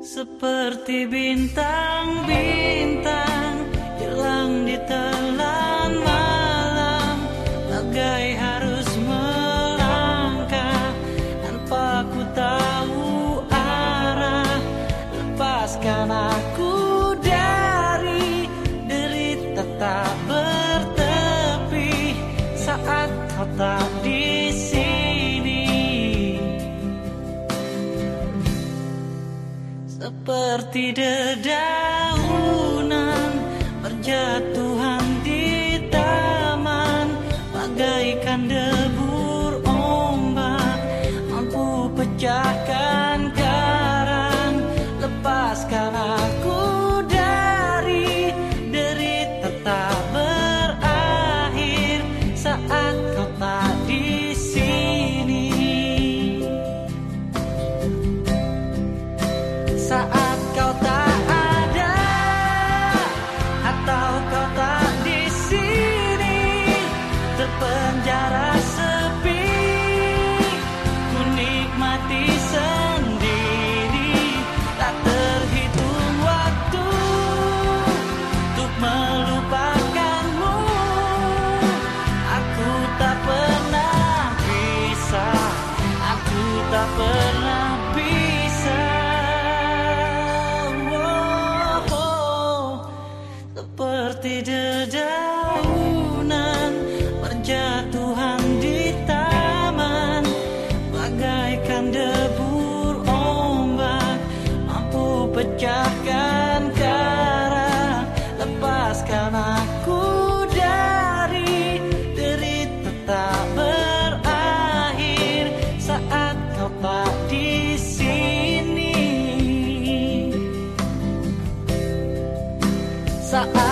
Seperti bintang-bintang hilang di telan malam, bagai harus melangkah tanpa ku tahu. Seperti dedaunan berjatuhan di taman. Bagaikan debur ombak mampu pecahkan kau Karena aku dari derita tak berakhir saat kau tak di sini. Saat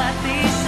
but these